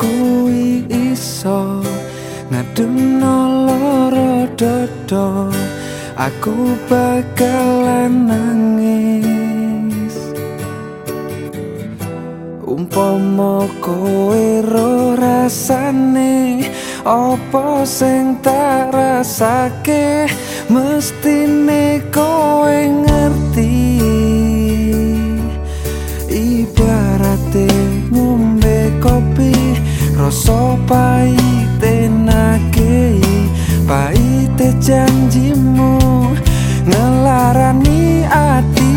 kuwi iso ngademno loro dodo aku bakalan nangis. Umpama kowe ro rasane opo sing tak rasake? Mestine kowe ngerti rasa pahite nake pahite janjimu ngelarani ati.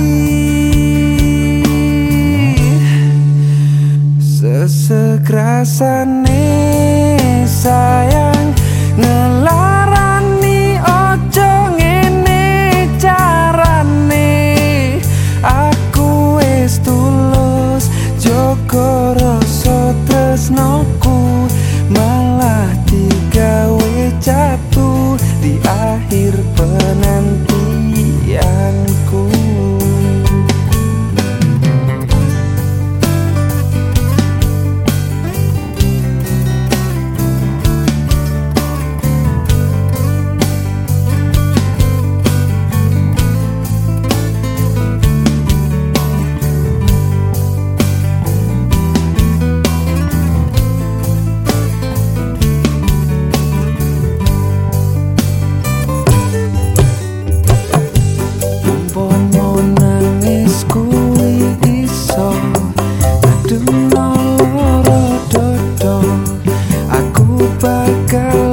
Sesegrasan girl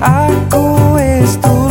Arco es tu